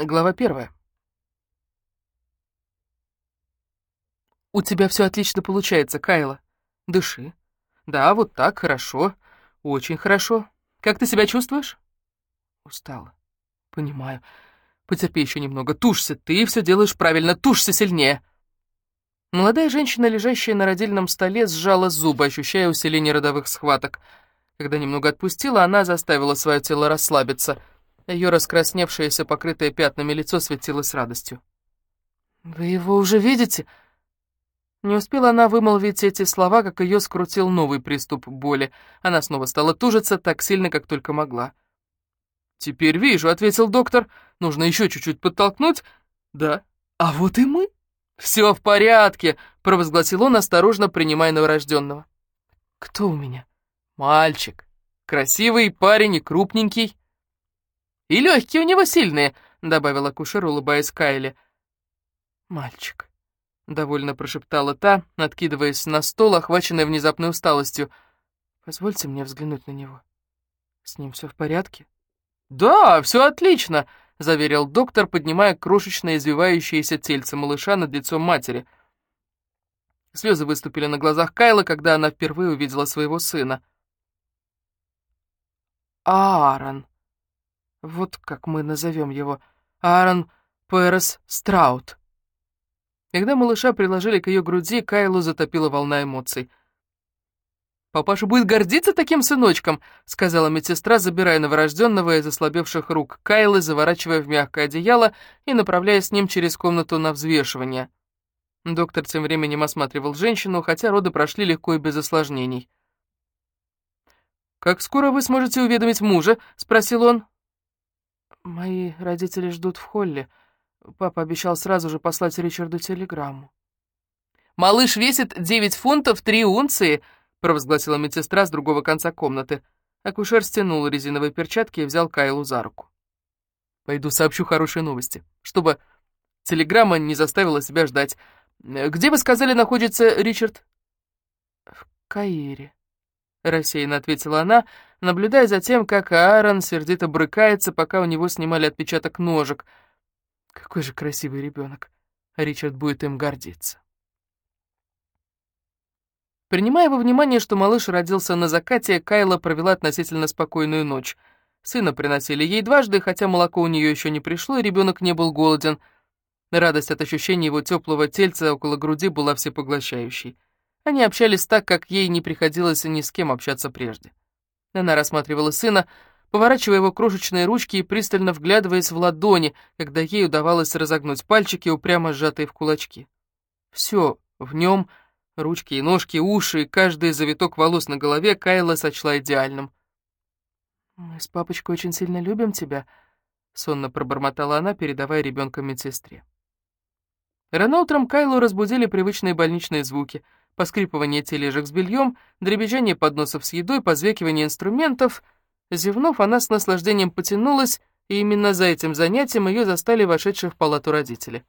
Глава первая. «У тебя все отлично получается, Кайла. Дыши. Да, вот так, хорошо. Очень хорошо. Как ты себя чувствуешь?» «Устала. Понимаю. Потерпи еще немного. Тушься, ты все делаешь правильно. Тушься сильнее!» Молодая женщина, лежащая на родильном столе, сжала зубы, ощущая усиление родовых схваток. Когда немного отпустила, она заставила свое тело расслабиться — ее раскрасневшееся, покрытое пятнами лицо светилось радостью. «Вы его уже видите?» Не успела она вымолвить эти слова, как ее скрутил новый приступ боли. Она снова стала тужиться так сильно, как только могла. «Теперь вижу», — ответил доктор. «Нужно еще чуть-чуть подтолкнуть». «Да. А вот и мы». «Все в порядке», — провозгласил он, осторожно принимая новорожденного. «Кто у меня?» «Мальчик. Красивый парень и крупненький». «И легкие у него сильные», — добавил акушер, улыбаясь Кайле. «Мальчик», — довольно прошептала та, откидываясь на стол, охваченная внезапной усталостью. «Позвольте мне взглянуть на него. С ним все в порядке?» «Да, все отлично», — заверил доктор, поднимая крошечное извивающееся тельце малыша над лицом матери. Слезы выступили на глазах Кайла, когда она впервые увидела своего сына. «Аарон», вот как мы назовем его. Аарон Перес Страут. Когда малыша приложили к ее груди, Кайлу затопила волна эмоций. «Папаша будет гордиться таким сыночком», — сказала медсестра, забирая новорожденного из ослабевших рук Кайлы, заворачивая в мягкое одеяло и направляя с ним через комнату на взвешивание. Доктор тем временем осматривал женщину, хотя роды прошли легко и без осложнений. «Как скоро вы сможете уведомить мужа?» — спросил он. «Мои родители ждут в холле. Папа обещал сразу же послать Ричарду телеграмму». «Малыш весит девять фунтов три унции», — провозгласила медсестра с другого конца комнаты. Акушер стянул резиновые перчатки и взял Кайлу за руку. «Пойду сообщу хорошие новости, чтобы телеграмма не заставила себя ждать. Где, вы сказали, находится Ричард?» «В Каире», — рассеянно ответила она, наблюдая за тем, как Аарон сердито брыкается, пока у него снимали отпечаток ножек. Какой же красивый ребенок. Ричард будет им гордиться. Принимая во внимание, что малыш родился на закате, Кайла провела относительно спокойную ночь. Сына приносили ей дважды, хотя молоко у нее еще не пришло, и ребенок не был голоден. Радость от ощущения его теплого тельца около груди была всепоглощающей. Они общались так, как ей не приходилось ни с кем общаться прежде. Она рассматривала сына, поворачивая его крошечные ручки и пристально вглядываясь в ладони, когда ей удавалось разогнуть пальчики, упрямо сжатые в кулачки. Все в нем, ручки и ножки, уши, и каждый завиток волос на голове Кайла сочла идеальным. «Мы с папочкой очень сильно любим тебя», — сонно пробормотала она, передавая ребенка медсестре. Рано утром Кайлу разбудили привычные больничные звуки — поскрипывание тележек с бельем, дребезжание подносов с едой, позвякивание инструментов. Зевнув, она с наслаждением потянулась, и именно за этим занятием ее застали вошедшие в палату родители.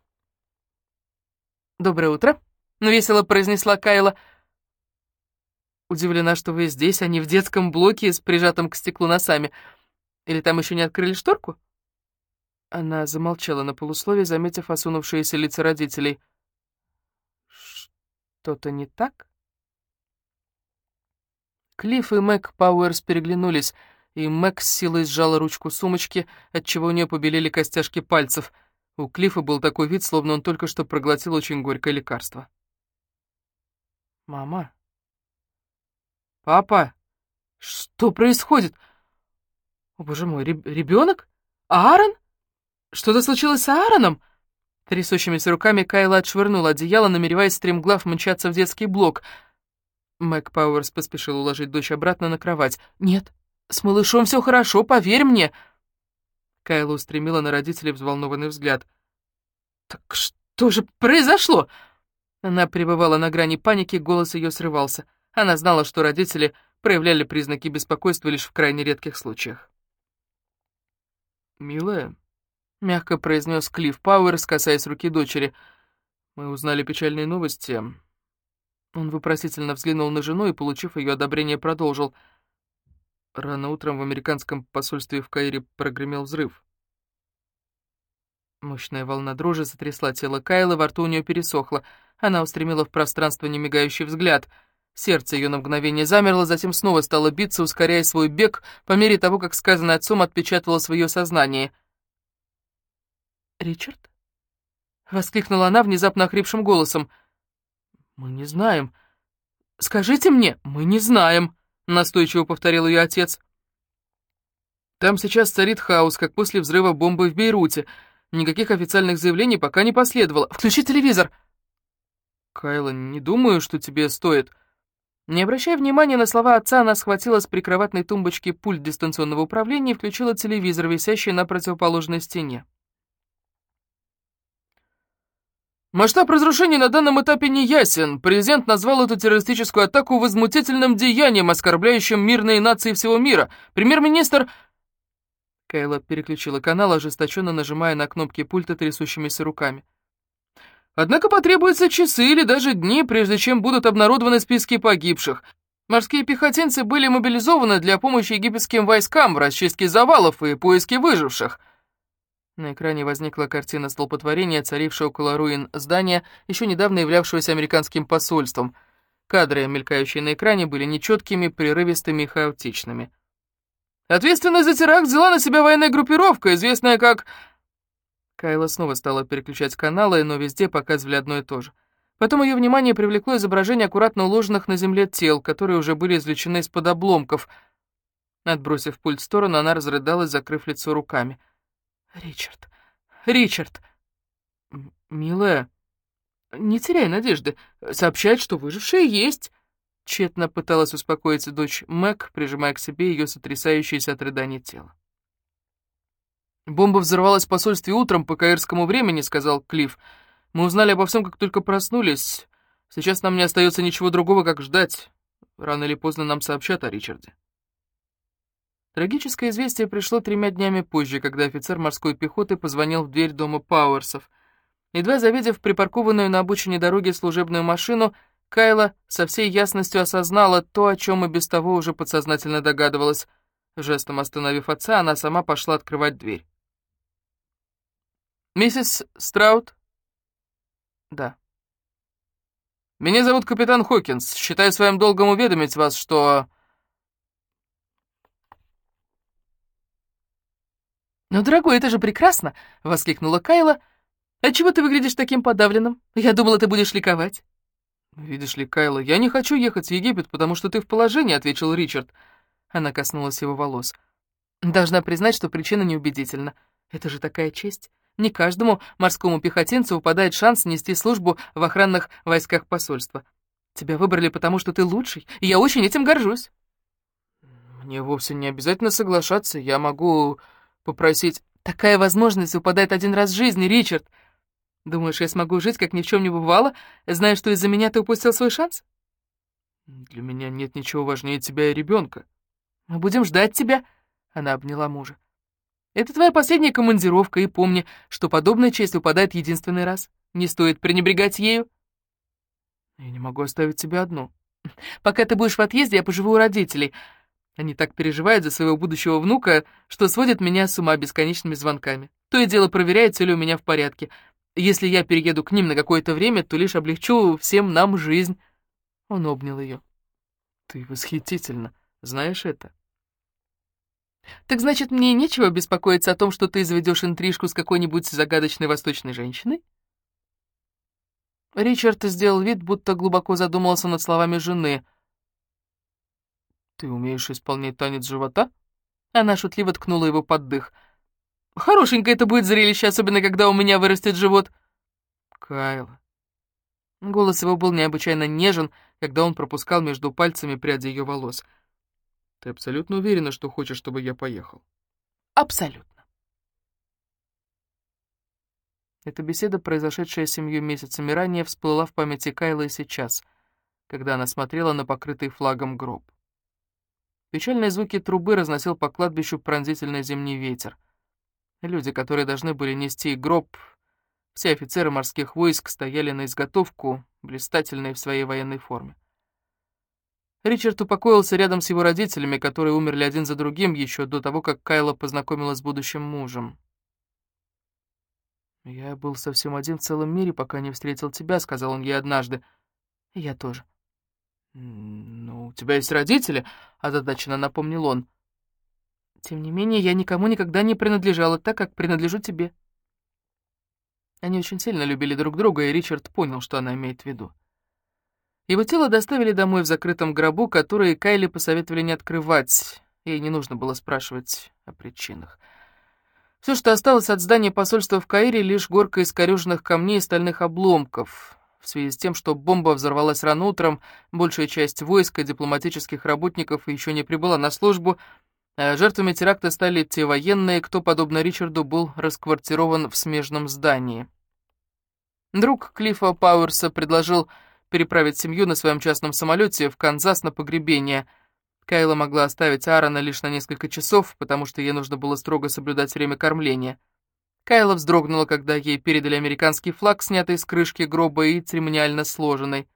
«Доброе утро», — весело произнесла Кайла. «Удивлена, что вы здесь, а не в детском блоке с прижатым к стеклу носами. Или там еще не открыли шторку?» Она замолчала на полусловие, заметив осунувшиеся лица родителей что-то не так? Клифф и Мэг Пауэрс переглянулись, и Мэг с силой сжала ручку сумочки, отчего у нее побелели костяшки пальцев. У Клиффа был такой вид, словно он только что проглотил очень горькое лекарство. «Мама? Папа? Что происходит? О, боже мой, ребенок? Аарон? Что-то случилось с Аароном?» Трясущимися руками Кайла отшвырнула одеяло, намереваясь стремглав мчаться в детский блок. Мэг Пауэрс поспешил уложить дочь обратно на кровать. «Нет, с малышом все хорошо, поверь мне!» Кайла устремила на родителей взволнованный взгляд. «Так что же произошло?» Она пребывала на грани паники, голос ее срывался. Она знала, что родители проявляли признаки беспокойства лишь в крайне редких случаях. «Милая, — мягко произнес Клифф Пауэрс, касаясь руки дочери. «Мы узнали печальные новости». Он вопросительно взглянул на жену и, получив ее одобрение, продолжил. Рано утром в американском посольстве в Каире прогремел взрыв. Мощная волна дрожи сотрясла тело Кайлы, во рту у нее пересохло. Она устремила в пространство немигающий взгляд. Сердце ее на мгновение замерло, затем снова стало биться, ускоряя свой бег, по мере того, как сказанное отцом отпечатывалось в ее сознании. «Ричард?» — воскликнула она внезапно охрипшим голосом. «Мы не знаем. Скажите мне, мы не знаем», — настойчиво повторил ее отец. «Там сейчас царит хаос, как после взрыва бомбы в Бейруте», Никаких официальных заявлений пока не последовало. Включи телевизор!» «Кайла, не думаю, что тебе стоит...» Не обращая внимания на слова отца, она схватила с прикроватной тумбочки пульт дистанционного управления и включила телевизор, висящий на противоположной стене. Масштаб разрушений на данном этапе не ясен. Президент назвал эту террористическую атаку возмутительным деянием, оскорбляющим мирные нации всего мира. Премьер-министр Кайла переключила канал, ожесточенно нажимая на кнопки пульта трясущимися руками. «Однако потребуются часы или даже дни, прежде чем будут обнародованы списки погибших. Морские пехотинцы были мобилизованы для помощи египетским войскам в расчистке завалов и поиске выживших». На экране возникла картина столпотворения, царившего около руин здания, еще недавно являвшегося американским посольством. Кадры, мелькающие на экране, были нечеткими, прерывистыми и хаотичными. Ответственность за теракт взяла на себя военная группировка, известная как...» Кайла снова стала переключать каналы, но везде показывали одно и то же. Потом ее внимание привлекло изображение аккуратно уложенных на земле тел, которые уже были извлечены из-под обломков. Отбросив пульт в сторону, она разрыдалась, закрыв лицо руками. «Ричард! Ричард!» «Милая, не теряй надежды. Сообщать, что выжившие есть. Тщетно пыталась успокоить дочь Мэг, прижимая к себе ее сотрясающееся от рыдания тело. «Бомба взорвалась в посольстве утром по каирскому времени», — сказал Клифф. «Мы узнали обо всем, как только проснулись. Сейчас нам не остается ничего другого, как ждать. Рано или поздно нам сообщат о Ричарде». Трагическое известие пришло тремя днями позже, когда офицер морской пехоты позвонил в дверь дома Пауэрсов. Едва завидев припаркованную на обочине дороги служебную машину, Кайла со всей ясностью осознала то, о чем и без того уже подсознательно догадывалась. Жестом остановив отца, она сама пошла открывать дверь. «Миссис Страут?» «Да». «Меня зовут капитан Хокинс. Считаю своим долгом уведомить вас, что...» «Ну, дорогой, это же прекрасно!» — воскликнула Кайла. «Отчего ты выглядишь таким подавленным? Я думала, ты будешь ликовать». «Видишь ли, Кайла, я не хочу ехать в Египет, потому что ты в положении», — ответил Ричард. Она коснулась его волос. «Должна признать, что причина неубедительна. Это же такая честь. Не каждому морскому пехотинцу выпадает шанс нести службу в охранных войсках посольства. Тебя выбрали потому, что ты лучший, и я очень этим горжусь». «Мне вовсе не обязательно соглашаться. Я могу попросить...» «Такая возможность выпадает один раз в жизни, Ричард. Думаешь, я смогу жить, как ни в чем не бывало, зная, что из-за меня ты упустил свой шанс? Для меня нет ничего важнее тебя и ребенка. Мы будем ждать тебя, она обняла мужа. Это твоя последняя командировка, и помни, что подобная честь выпадает единственный раз. Не стоит пренебрегать ею. Я не могу оставить тебя одну. Пока ты будешь в отъезде, я поживу у родителей. Они так переживают за своего будущего внука, что сводят меня с ума бесконечными звонками. То и дело проверяют, все ли у меня в порядке. Если я перееду к ним на какое-то время, то лишь облегчу всем нам жизнь». Он обнял ее. «Ты восхитительна, знаешь это?» «Так значит, мне нечего беспокоиться о том, что ты заведешь интрижку с какой-нибудь загадочной восточной женщиной?» Ричард сделал вид, будто глубоко задумался над словами жены. «Ты умеешь исполнять танец живота?» Она шутливо ткнула его под дых — Хорошенькое это будет зрелище, особенно когда у меня вырастет живот. Кайла. Голос его был необычайно нежен, когда он пропускал между пальцами пряди ее волос. Ты абсолютно уверена, что хочешь, чтобы я поехал? Абсолютно. Эта беседа, произошедшая семью месяцами ранее, всплыла в памяти Кайлы сейчас, когда она смотрела на покрытый флагом гроб. Печальные звуки трубы разносил по кладбищу пронзительный зимний ветер — Люди, которые должны были нести гроб, все офицеры морских войск стояли на изготовку, блистательные в своей военной форме. Ричард упокоился рядом с его родителями, которые умерли один за другим еще до того, как Кайла познакомилась с будущим мужем. «Я был совсем один в целом мире, пока не встретил тебя», — сказал он ей однажды. «Я тоже». «Ну, у тебя есть родители?» — озадаченно напомнил он. «Тем не менее, я никому никогда не принадлежала так, как принадлежу тебе». Они очень сильно любили друг друга, и Ричард понял, что она имеет в виду. Его тело доставили домой в закрытом гробу, который Кайли посоветовали не открывать. Ей не нужно было спрашивать о причинах. Все, что осталось от здания посольства в Каире, лишь горка искорёженных камней и стальных обломков. В связи с тем, что бомба взорвалась рано утром, большая часть войска и дипломатических работников еще не прибыла на службу, а жертвами теракта стали те военные, кто, подобно Ричарду, был расквартирован в смежном здании. Друг Клиффа Пауэрса предложил переправить семью на своем частном самолете в Канзас на погребение — Кайла могла оставить Аарона лишь на несколько часов, потому что ей нужно было строго соблюдать время кормления. Кайла вздрогнула, когда ей передали американский флаг, снятый с крышки гроба и церемониально сложенный.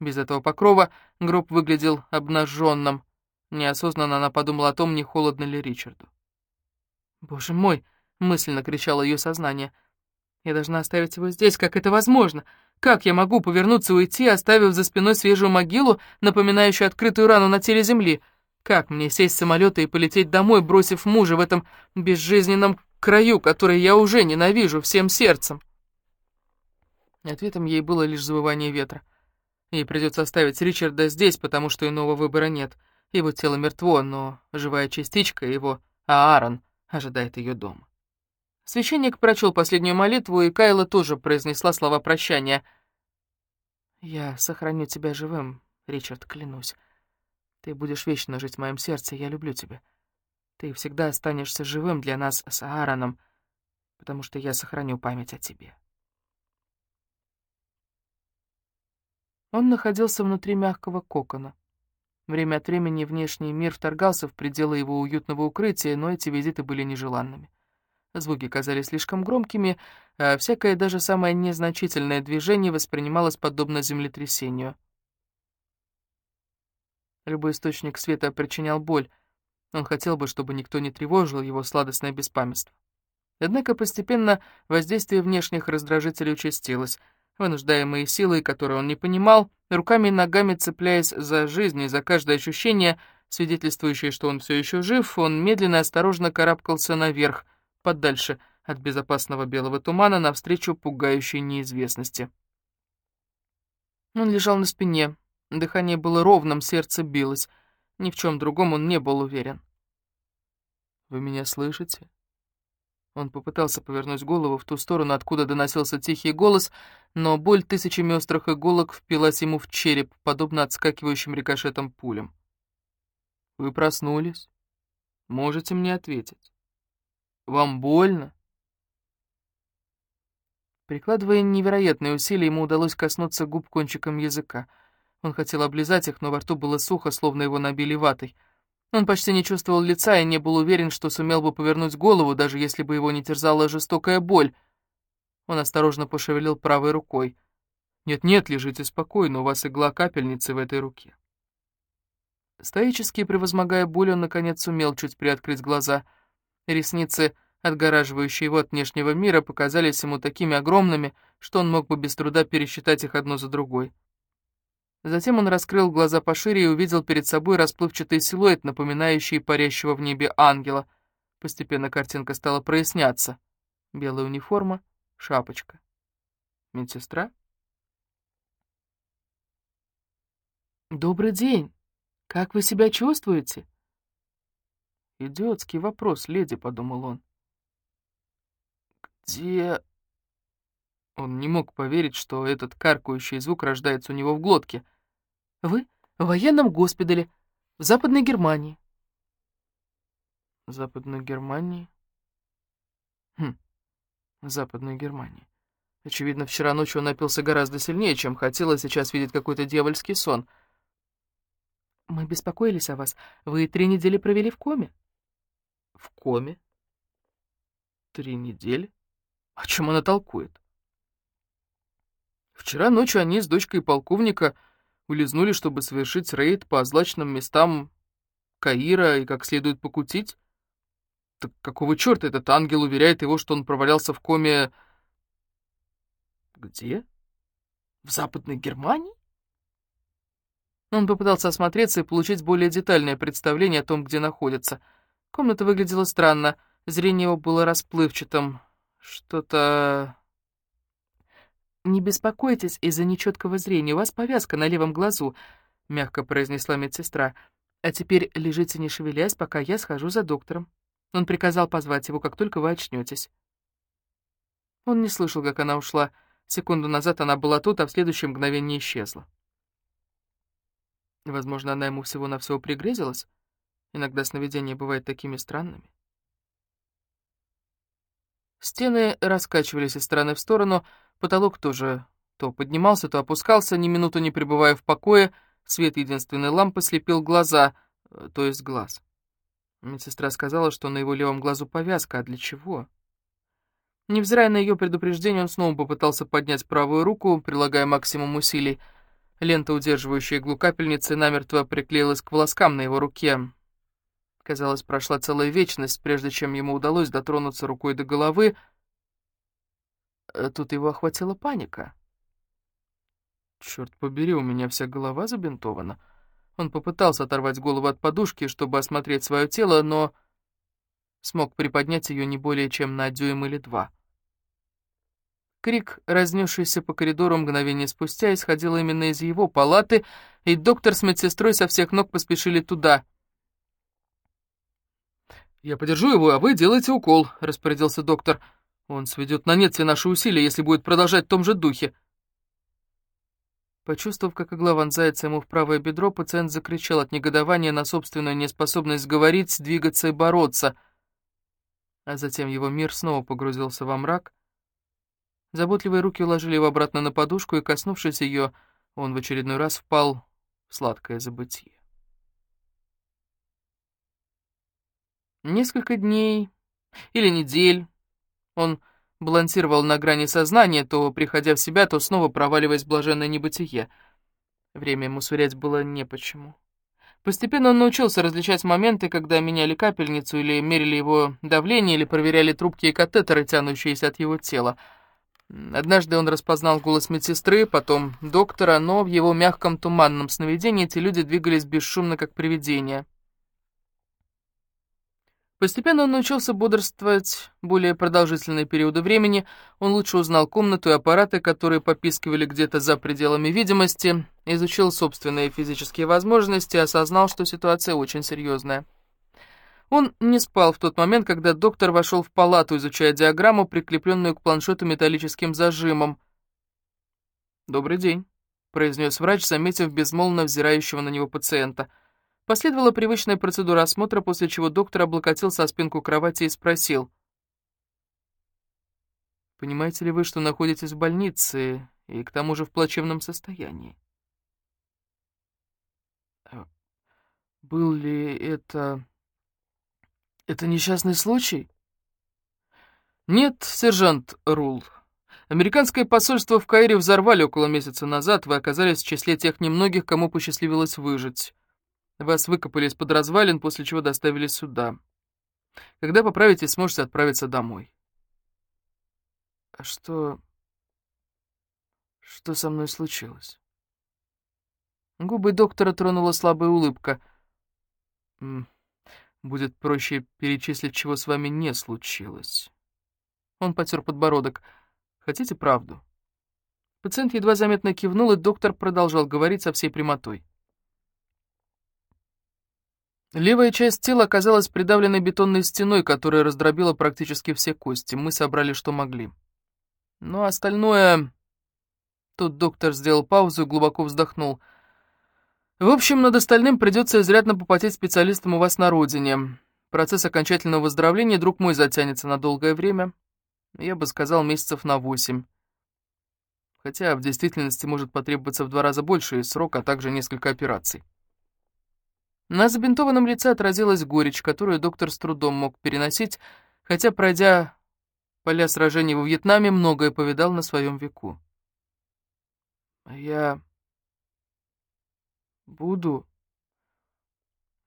Без этого покрова гроб выглядел обнаженным. Неосознанно она подумала о том, не холодно ли Ричарду. «Боже мой!» — мысленно кричало ее сознание. «Я должна оставить его здесь, как это возможно? Как я могу повернуться и уйти, оставив за спиной свежую могилу, напоминающую открытую рану на теле земли?» Как мне сесть в самолет и полететь домой, бросив мужа в этом безжизненном краю, который я уже ненавижу всем сердцем? Ответом ей было лишь завывание ветра. Ей придется оставить Ричарда здесь, потому что иного выбора нет. Его тело мертво, но живая частичка его, Аарон, ожидает ее дома. Священник прочел последнюю молитву, и Кайла тоже произнесла слова прощания. «Я сохраню тебя живым, Ричард, клянусь. Ты будешь вечно жить в моем сердце, я люблю тебя. Ты всегда останешься живым для нас с Аароном, потому что я сохраню память о тебе. Он находился внутри мягкого кокона. Время от времени внешний мир вторгался в пределы его уютного укрытия, но эти визиты были нежеланными. Звуки казались слишком громкими, а всякое, даже самое незначительное движение воспринималось подобно землетрясению — Любой источник света причинял боль. Он хотел бы, чтобы никто не тревожил его сладостное беспамятство. Однако постепенно воздействие внешних раздражителей участилось. Вынуждаемые силой, которые он не понимал, руками и ногами цепляясь за жизнь и за каждое ощущение, свидетельствующее, что он все еще жив, он медленно и осторожно карабкался наверх, подальше от безопасного белого тумана, навстречу пугающей неизвестности. Он лежал на спине, Дыхание было ровным, сердце билось. Ни в чем другом он не был уверен. «Вы меня слышите?» Он попытался повернуть голову в ту сторону, откуда доносился тихий голос, но боль тысячами острых иголок впилась ему в череп, подобно отскакивающим рикошетом пулям. «Вы проснулись? Можете мне ответить? Вам больно?» Прикладывая невероятные усилия, ему удалось коснуться губ кончиком языка — он хотел облизать их, но во рту было сухо, словно его набили ватой. Он почти не чувствовал лица и не был уверен, что сумел бы повернуть голову, даже если бы его не терзала жестокая боль. Он осторожно пошевелил правой рукой. «Нет-нет, лежите спокойно, у вас игла капельницы в этой руке». Стоически превозмогая боль, он, наконец, сумел чуть приоткрыть глаза. Ресницы, отгораживающие его от внешнего мира, показались ему такими огромными, что он мог бы без труда пересчитать их одно за другой. Затем он раскрыл глаза пошире и увидел перед собой расплывчатый силуэт, напоминающий парящего в небе ангела. Постепенно картинка стала проясняться. Белая униформа, шапочка. Медсестра? «Добрый день! Как вы себя чувствуете?» «Идиотский вопрос, леди», — подумал он. «Где...» Он не мог поверить, что этот каркающий звук рождается у него в глотке — вы в военном госпитале в Западной Германии. В Западной Германии? Хм, в Западной Германии. Очевидно, вчера ночью он напился гораздо сильнее, чем хотел, и сейчас видит какой-то дьявольский сон. Мы беспокоились о вас. Вы три недели провели в коме. В коме? Три недели? О чем она толкует? Вчера ночью они с дочкой полковника улизнули, чтобы совершить рейд по злачным местам Каира и как следует покутить? Так какого черта этот ангел уверяет его, что он провалялся в коме Где? В Западной Германии? Он попытался осмотреться и получить более детальное представление о том, где находится. Комната выглядела странно, зрение его было расплывчатым. Что-то... «Не беспокойтесь из-за нечеткого зрения, у вас повязка на левом глазу», — мягко произнесла медсестра. «А теперь лежите не шевелясь, пока я схожу за доктором. Он приказал позвать его, как только вы очнетесь». Он не слышал, как она ушла. Секунду назад она была тут, а в следующее мгновение исчезла. Возможно, она ему всего-навсего пригрезилась. Иногда сновидения бывают такими странными. Стены раскачивались из стороны в сторону, потолок тоже то поднимался, то опускался, ни минуту не пребывая в покое, свет единственной лампы слепил глаза, э, то есть глаз. Медсестра сказала, что на его левом глазу повязка, а для чего? Невзирая на ее предупреждение, он снова попытался поднять правую руку, прилагая максимум усилий. Лента, удерживающая иглу капельницы, намертво приклеилась к волоскам на его руке. Казалось, прошла целая вечность, прежде чем ему удалось дотронуться рукой до головы. Э, тут его охватила паника. «Черт побери, у меня вся голова забинтована». Он попытался оторвать голову от подушки, чтобы осмотреть свое тело, но смог приподнять ее не более чем на дюйм или два. Крик, разнесшийся по коридору мгновение спустя, исходил именно из его палаты, и доктор с медсестрой со всех ног поспешили туда. «Я подержу его, а вы делайте укол», — распорядился доктор. «Он сведет на нет все наши усилия, если будет продолжать в том же духе». Почувствовав, как игла вонзается ему в правое бедро, пациент закричал от негодования на собственную неспособность говорить, двигаться и бороться. А затем его мир снова погрузился во мрак, Заботливые руки уложили его обратно на подушку, и, коснувшись ее, он в очередной раз впал в сладкое забытие. Несколько дней или недель он балансировал на грани сознания, то, приходя в себя, то снова проваливаясь в блаженное небытие. Время ему сверять было не почему. Постепенно он научился различать моменты, когда меняли капельницу или мерили его давление, или проверяли трубки и катетеры, тянущиеся от его тела — Однажды он распознал голос медсестры, потом доктора, но в его мягком туманном сновидении эти люди двигались бесшумно, как привидения. Постепенно он научился бодрствовать более продолжительные периоды времени, он лучше узнал комнату и аппараты, которые попискивали где-то за пределами видимости, изучил собственные физические возможности и осознал, что ситуация очень серьезная. Он не спал в тот момент, когда доктор вошел в палату, изучая диаграмму, прикрепленную к планшету металлическим зажимом. «Добрый день», — произнес врач, заметив безмолвно взирающего на него пациента. Последовала привычная процедура осмотра, после чего доктор облокотился о спинку кровати и спросил. «Понимаете ли вы, что находитесь в больнице и к тому же в плачевном состоянии?» «А «Был ли это...» Это несчастный случай? Нет, сержант Рул. Американское посольство в Каире взорвали около месяца назад. Вы оказались в числе тех немногих, кому посчастливилось выжить. Вас выкопали из-под развалин, после чего доставили сюда. Когда поправитесь, сможете отправиться домой. А что... Что со мной случилось? Губы доктора тронула слабая улыбка. Будет проще перечислить, чего с вами не случилось. Он потер подбородок. Хотите правду? Пациент едва заметно кивнул, и доктор продолжал говорить со всей прямотой. Левая часть тела оказалась придавленной бетонной стеной, которая раздробила практически все кости. Мы собрали, что могли. Но остальное... Тут доктор сделал паузу и глубоко вздохнул — в общем, над остальным придется изрядно попотеть специалистам у вас на родине. Процесс окончательного выздоровления, друг мой, затянется на долгое время. Я бы сказал, месяцев на восемь. Хотя в действительности может потребоваться в два раза больше срок, а также несколько операций. На забинтованном лице отразилась горечь, которую доктор с трудом мог переносить, хотя, пройдя поля сражений во Вьетнаме, многое повидал на своем веку. «Я Буду.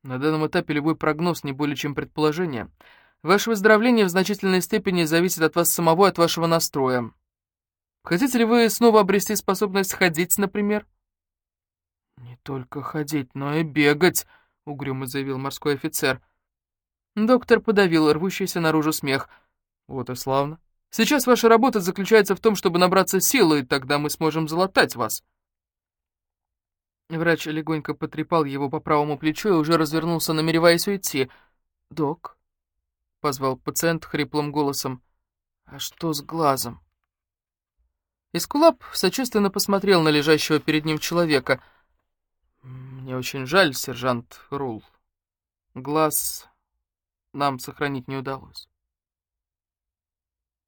На данном этапе любой прогноз не более чем предположение. Ваше выздоровление в значительной степени зависит от вас самого от вашего настроя. Хотите ли вы снова обрести способность ходить, например?» «Не только ходить, но и бегать», — угрюмо заявил морской офицер. Доктор подавил рвущийся наружу смех. «Вот и славно. Сейчас ваша работа заключается в том, чтобы набраться силы, и тогда мы сможем залатать вас». Врач легонько потрепал его по правому плечу и уже развернулся, намереваясь уйти. «Док», — позвал пациент хриплым голосом, — «а что с глазом?» Искулап сочувственно посмотрел на лежащего перед ним человека. «Мне очень жаль, сержант Рул. Глаз нам сохранить не удалось».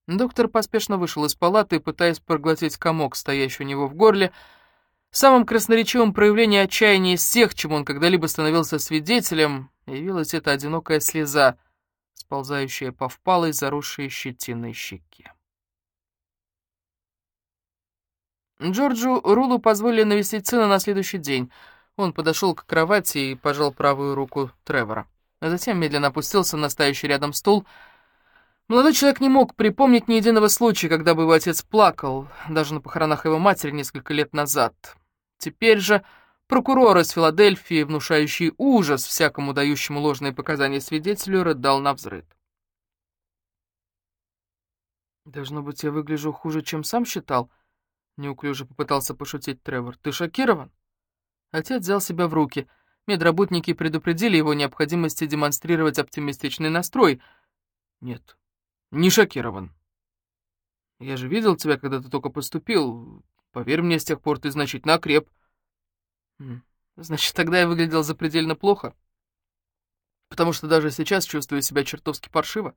Доктор поспешно вышел из палаты, пытаясь проглотить комок, стоящий у него в горле, — Самым красноречивым проявлением отчаяния из всех, чему он когда-либо становился свидетелем, явилась эта одинокая слеза, сползающая по впалой, заросшей щетиной щеке. Джорджу Рулу позволили навестить сына на следующий день. Он подошел к кровати и пожал правую руку Тревора. А затем медленно опустился на стоящий рядом стул. Молодой человек не мог припомнить ни единого случая, когда бы его отец плакал, даже на похоронах его матери несколько лет назад. Теперь же прокурор из Филадельфии, внушающий ужас всякому дающему ложные показания свидетелю, рыдал на взрыд. «Должно быть, я выгляжу хуже, чем сам считал», — неуклюже попытался пошутить Тревор. «Ты шокирован?» Отец взял себя в руки. Медработники предупредили его необходимости демонстрировать оптимистичный настрой. «Нет, не шокирован. Я же видел тебя, когда ты только поступил. Поверь мне, с тех пор ты значительно окреп. Значит, тогда я выглядел запредельно плохо. Потому что даже сейчас чувствую себя чертовски паршиво.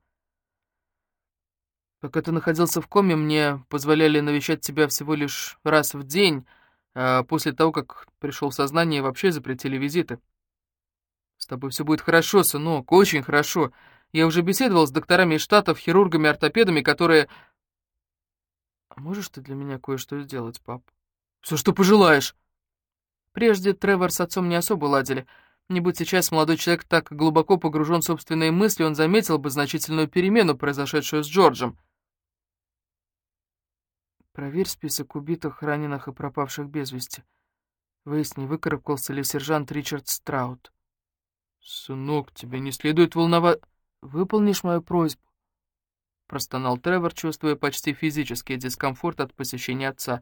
Пока ты находился в коме, мне позволяли навещать тебя всего лишь раз в день, после того, как пришел в сознание, вообще запретили визиты. С тобой все будет хорошо, сынок, очень хорошо. Я уже беседовал с докторами из Штатов, хирургами, ортопедами, которые «А можешь ты для меня кое-что сделать, пап?» «Все, что пожелаешь!» Прежде Тревор с отцом не особо ладили. Не будь сейчас молодой человек так глубоко погружен в собственные мысли, он заметил бы значительную перемену, произошедшую с Джорджем. «Проверь список убитых, раненых и пропавших без вести. Выясни, выкарабкался ли сержант Ричард Страут». «Сынок, тебе не следует волновать...» «Выполнишь мою просьбу?» — простонал Тревор, чувствуя почти физический дискомфорт от посещения отца.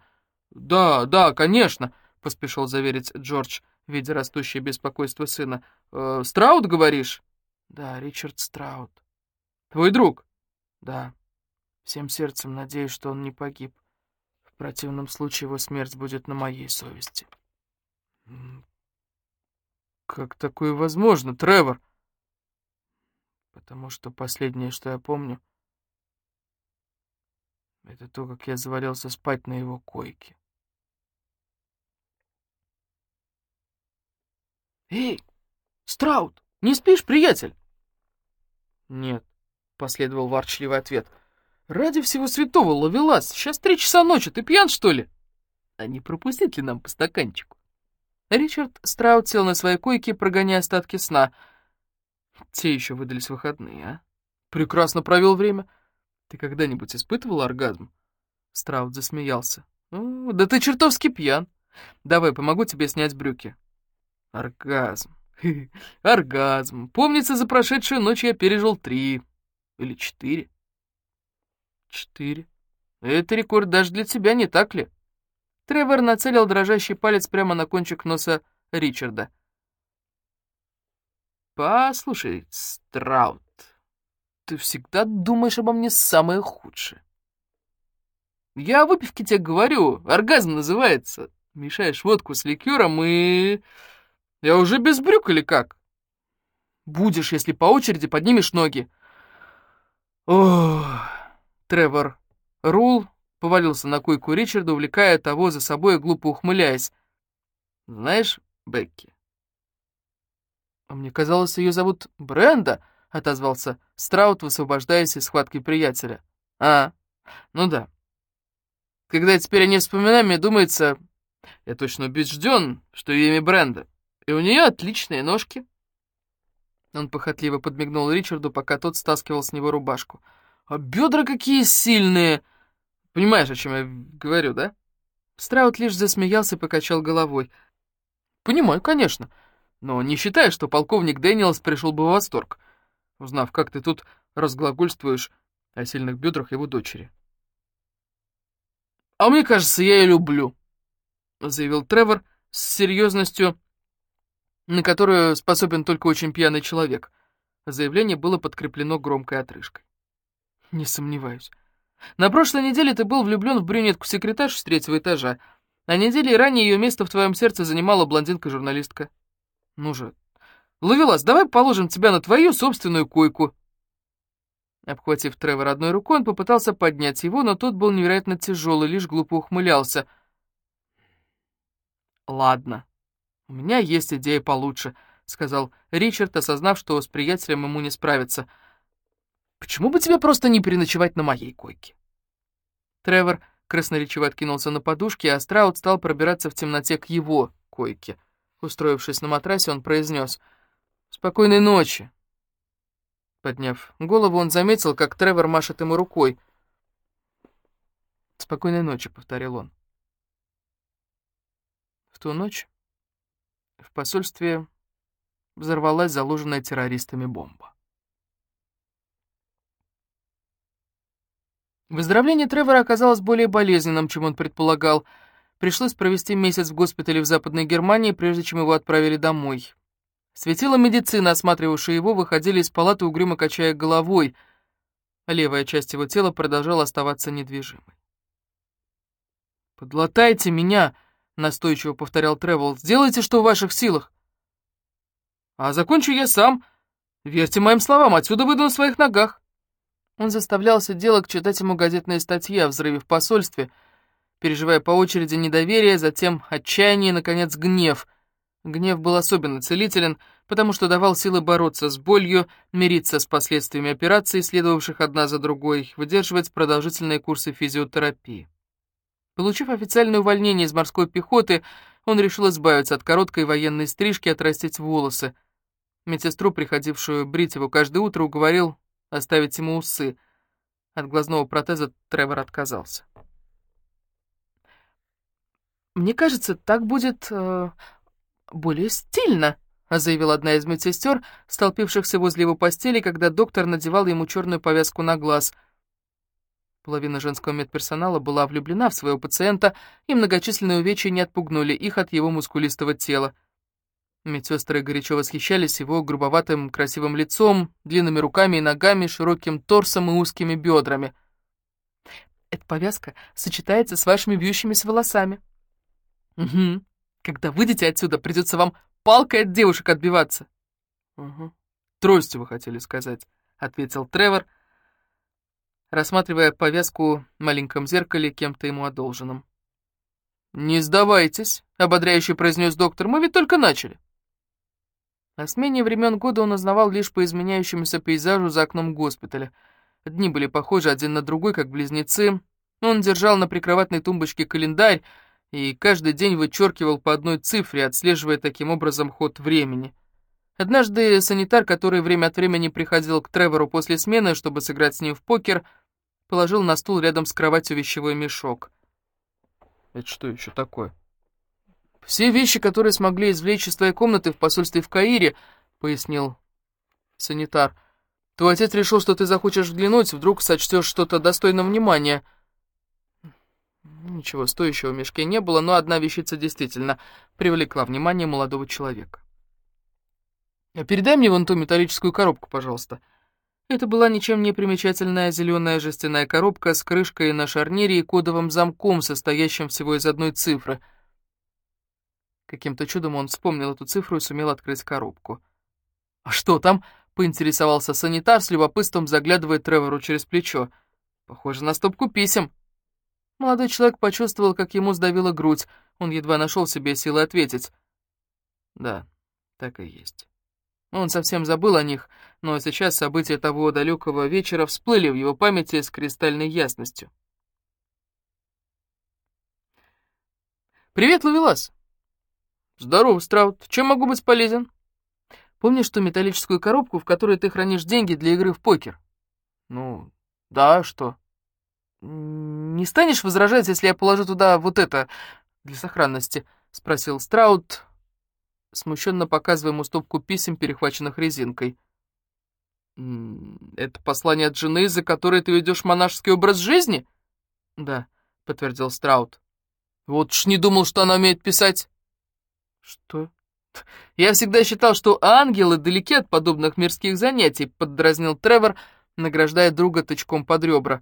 «Да, да, конечно», — поспешил заверить Джордж, видя растущее беспокойство сына. «Э, «Страут, говоришь?» «Да, Ричард Страут». «Твой друг?» «Да. Всем сердцем надеюсь, что он не погиб. В противном случае его смерть будет на моей совести». «Как такое возможно, Тревор?» «Потому что последнее, что я помню...» Это то, как я завалился спать на его койке. «Эй, Страут, не спишь, приятель?» «Нет», — последовал ворчливый ответ. «Ради всего святого, ловелас, сейчас три часа ночи, ты пьян, что ли?» «А не пропустить ли нам по стаканчику?» Ричард Страут сел на своей койке, прогоняя остатки сна. Те еще выдались выходные, а? Прекрасно провел время. Ты когда-нибудь испытывал оргазм?» Страут засмеялся. «Да ты чертовски пьян. Давай, помогу тебе снять брюки». «Оргазм. Оргазм. Помнится, за прошедшую ночь я пережил три. Или четыре?» «Четыре. Это рекорд даже для тебя, не так ли?» Тревор нацелил дрожащий палец прямо на кончик носа Ричарда. «Послушай, Страут, ты всегда думаешь обо мне самое худшее. Я о выпивке тебе говорю, оргазм называется. Мешаешь водку с ликером и... Я уже без брюк или как? Будешь, если по очереди поднимешь ноги. Ох, Тревор Рул повалился на койку Ричарда, увлекая того за собой глупо ухмыляясь. Знаешь, Бекки, а мне казалось, ее зовут Бренда, отозвался Страут, высвобождаясь из схватки приятеля. «А, ну да. Когда я теперь о ней вспоминаю, мне думается, я точно убежден, что ее имя Бренда, и у нее отличные ножки». Он похотливо подмигнул Ричарду, пока тот стаскивал с него рубашку. «А бедра какие сильные!» Понимаешь, о чем я говорю, да?» Страут лишь засмеялся и покачал головой. «Понимаю, конечно, но не считаю, что полковник Дэниелс пришел бы в восторг, узнав, как ты тут разглагольствуешь о сильных бедрах его дочери». «А мне кажется, я ее люблю», — заявил Тревор с серьезностью, на которую способен только очень пьяный человек. Заявление было подкреплено громкой отрыжкой. «Не сомневаюсь. На прошлой неделе ты был влюблен в брюнетку-секретаршу с третьего этажа, а недели ранее ее место в твоем сердце занимала блондинка-журналистка. Ну же, Ловелас, давай положим тебя на твою собственную койку». Обхватив Тревор одной рукой, он попытался поднять его, но тот был невероятно тяжелый, лишь глупо ухмылялся. «Ладно, у меня есть идея получше», — сказал Ричард, осознав, что с приятелем ему не справиться. «Почему бы тебе просто не переночевать на моей койке?» Тревор красноречиво откинулся на подушке, а Страут стал пробираться в темноте к его койке. Устроившись на матрасе, он произнес «Спокойной ночи». Подняв голову, он заметил, как Тревор машет ему рукой. «Спокойной ночи», — повторил он. В ту ночь в посольстве взорвалась заложенная террористами бомба. Выздоровление Тревора оказалось более болезненным, чем он предполагал. Пришлось провести месяц в госпитале в Западной Германии, прежде чем его отправили домой. Светила медицина, осматривавшие его, выходили из палаты, угрюмо качая головой. Левая часть его тела продолжала оставаться недвижимой. «Подлатайте меня!» — настойчиво повторял Тревел. «Сделайте, что в ваших силах!» «А закончу я сам. Верьте моим словам, отсюда выйду на своих ногах!» Он заставлял сиделок читать ему газетные статьи о взрыве в посольстве, переживая по очереди недоверие, затем отчаяние и, наконец, гнев. Гнев был особенно целителен, потому что давал силы бороться с болью, мириться с последствиями операций, следовавших одна за другой, выдерживать продолжительные курсы физиотерапии. Получив официальное увольнение из морской пехоты, он решил избавиться от короткой военной стрижки и отрастить волосы. Медсестру, приходившую брить его каждое утро, уговорил оставить ему усы. От глазного протеза Тревор отказался. «Мне кажется, так будет э, более стильно», — заявила одна из медсестер, столпившихся возле его постели, когда доктор надевал ему черную повязку на глаз — Половина женского медперсонала была влюблена в своего пациента, и многочисленные увечья не отпугнули их от его мускулистого тела. Медсестры горячо восхищались его грубоватым красивым лицом, длинными руками и ногами, широким торсом и узкими бедрами. «Эта повязка сочетается с вашими бьющимися волосами». «Угу. Когда выйдете отсюда, придется вам палкой от девушек отбиваться». «Угу. Тростью, вы хотели сказать», — ответил Тревор, — рассматривая повязку в маленьком зеркале кем-то ему одолженным. «Не сдавайтесь», — ободряюще произнес доктор, — «мы ведь только начали». О смене времен года он узнавал лишь по изменяющемуся пейзажу за окном госпиталя. Дни были похожи один на другой, как близнецы. Он держал на прикроватной тумбочке календарь и каждый день вычеркивал по одной цифре, отслеживая таким образом ход времени. Однажды санитар, который время от времени приходил к Тревору после смены, чтобы сыграть с ним в покер, — положил на стул рядом с кроватью вещевой мешок. «Это что еще такое?» «Все вещи, которые смогли извлечь из твоей комнаты в посольстве в Каире», — пояснил санитар. «Твой отец решил, что ты захочешь взглянуть, вдруг сочтешь что-то достойно внимания». Ничего стоящего в мешке не было, но одна вещица действительно привлекла внимание молодого человека. «Передай мне вон ту металлическую коробку, пожалуйста», — это была ничем не примечательная зеленая жестяная коробка с крышкой на шарнире и кодовым замком, состоящим всего из одной цифры. Каким-то чудом он вспомнил эту цифру и сумел открыть коробку. «А что там?» — поинтересовался санитар с любопытством, заглядывая Тревору через плечо. «Похоже на стопку писем». Молодой человек почувствовал, как ему сдавила грудь. Он едва нашел себе силы ответить. «Да, так и есть». Он совсем забыл о них, но сейчас события того далекого вечера всплыли в его памяти с кристальной ясностью. «Привет, Ловелас!» «Здорово, Страут. Чем могу быть полезен?» «Помнишь ту металлическую коробку, в которой ты хранишь деньги для игры в покер?» «Ну, да, что?» «Не не станешь возражать, если я положу туда вот это для сохранности?» — спросил Страут, смущенно показывая ему стопку писем, перехваченных резинкой. «Это послание от жены, за которой ты ведешь монашеский образ жизни?» «Да», — подтвердил Страут. «Вот уж не думал, что она умеет писать». «Что?» «Я всегда считал, что ангелы далеки от подобных мирских занятий», — поддразнил Тревор, награждая друга тычком под ребра.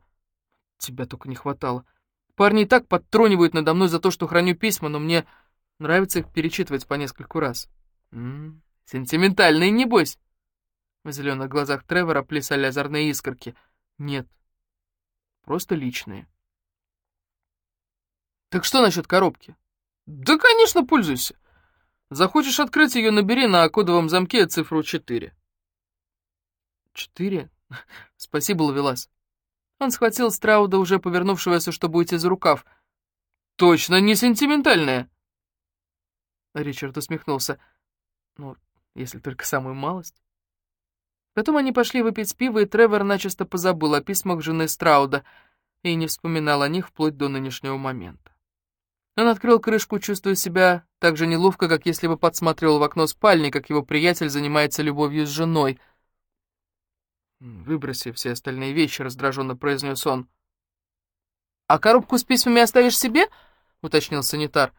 «Тебя только не хватало. Парни и так подтронивают надо мной за то, что храню письма, но мне нравится их перечитывать по нескольку раз». «М -м, «Сентиментальные, небось?» В зеленых глазах Тревора плясали озорные искорки. «Нет, просто личные». «Так что насчет коробки?» «Да, конечно, пользуйся. Захочешь открыть ее, набери на кодовом замке цифру 4». «Четыре? Спасибо, Лавелас». Он схватил Страуда, уже повернувшегося, чтобы уйти за рукав. «Точно не сентиментальная!» Ричард усмехнулся. «Ну, если только самую малость». Потом они пошли выпить пиво, и Тревор начисто позабыл о письмах жены Страуда и не вспоминал о них вплоть до нынешнего момента. Он открыл крышку, чувствуя себя так же неловко, как если бы подсматривал в окно спальни, как его приятель занимается любовью с женой. «Выброси все остальные вещи», — раздраженно произнес он. «А коробку с письмами оставишь себе?» — уточнил санитар.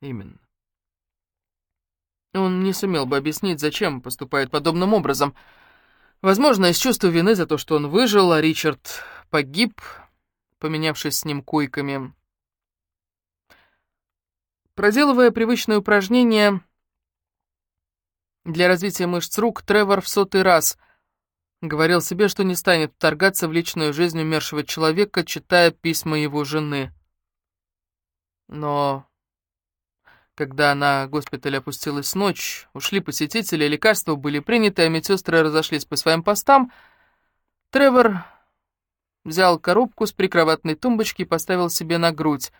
«Именно». Он не сумел бы объяснить, зачем поступает подобным образом — Возможно, из чувства вины за то, что он выжил, а Ричард погиб, поменявшись с ним койками. Проделывая привычное упражнение для развития мышц рук, Тревор в сотый раз говорил себе, что не станет вторгаться в личную жизнь умершего человека, читая письма его жены. Но когда на госпиталь опустилась ночь, ушли посетители, лекарства были приняты, а медсестры разошлись по своим постам, Тревор взял коробку с прикроватной тумбочки и поставил себе на грудь.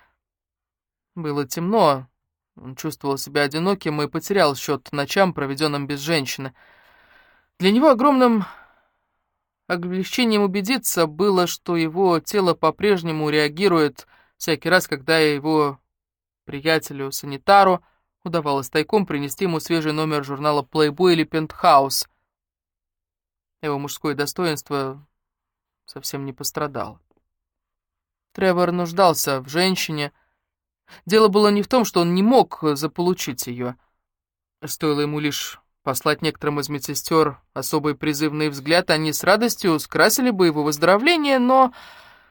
Было темно, он чувствовал себя одиноким и потерял счет ночам, проведенным без женщины. Для него огромным облегчением убедиться было, что его тело по-прежнему реагирует всякий раз, когда его Приятелю, санитару, удавалось тайком принести ему свежий номер журнала Playboy или Penthouse. Его мужское достоинство совсем не пострадало. Тревор нуждался в женщине. Дело было не в том, что он не мог заполучить ее. Стоило ему лишь послать некоторым из медсестер особый призывный взгляд, они с радостью скрасили бы его выздоровление, но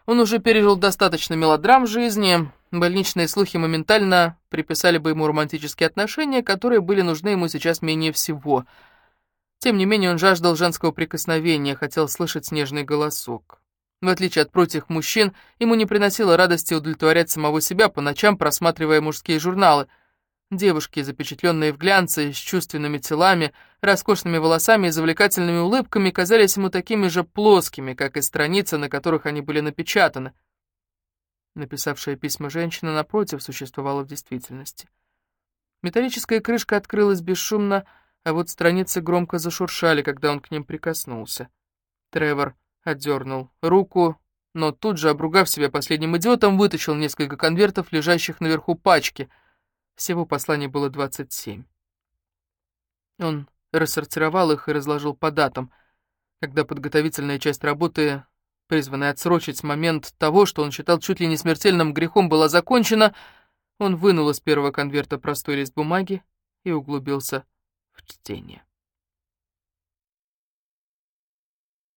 он уже пережил достаточно мелодрам в жизни, Больничные слухи моментально приписали бы ему романтические отношения, которые были нужны ему сейчас менее всего. Тем не менее, он жаждал женского прикосновения, хотел слышать снежный голосок. В отличие от прочих мужчин, ему не приносило радости удовлетворять самого себя по ночам, просматривая мужские журналы. Девушки, запечатленные в глянце, с чувственными телами, роскошными волосами и завлекательными улыбками, казались ему такими же плоскими, как и страницы, на которых они были напечатаны. Написавшая письма женщина, напротив, существовала в действительности. Металлическая крышка открылась бесшумно, а вот страницы громко зашуршали, когда он к ним прикоснулся. Тревор отдернул руку, но тут же, обругав себя последним идиотом, вытащил несколько конвертов, лежащих наверху пачки. Всего посланий было 27. Он рассортировал их и разложил по датам. Когда подготовительная часть работы призванная отсрочить момент того, что он считал чуть ли не смертельным грехом, была закончена, он вынул из первого конверта простой лист бумаги и углубился в чтение.